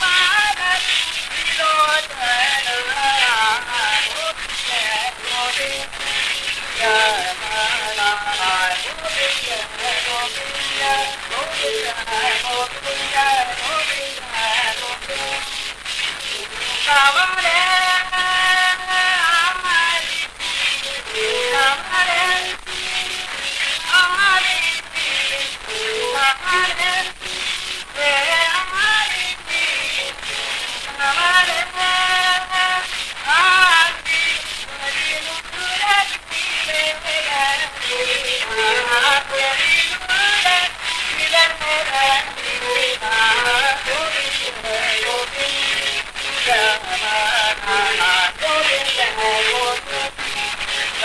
Bye. Come on in.